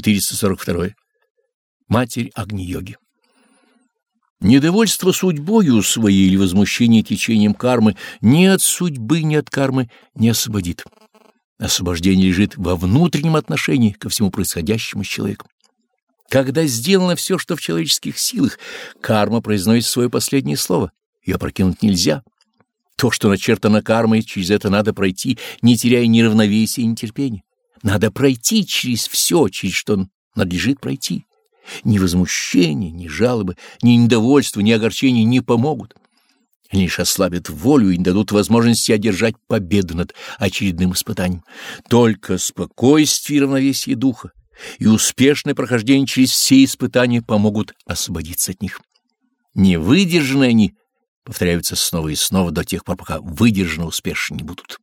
442. Матерь Агни-йоги. Недовольство судьбою своей или возмущение течением кармы ни от судьбы, ни от кармы не освободит. Освобождение лежит во внутреннем отношении ко всему происходящему с человеком. Когда сделано все, что в человеческих силах, карма произносит свое последнее слово. Ее прокинуть нельзя. То, что начертано кармой, через это надо пройти, не теряя ни равновесия, ни терпения. Надо пройти через все, через что надлежит пройти. Ни возмущение, ни жалобы, ни недовольство, ни огорчение не помогут. Они лишь ослабят волю и не дадут возможности одержать победу над очередным испытанием. Только спокойствие и равновесие духа и успешное прохождение через все испытания помогут освободиться от них. Не выдержаны они повторяются снова и снова до тех пор, пока выдержаны успешны не будут.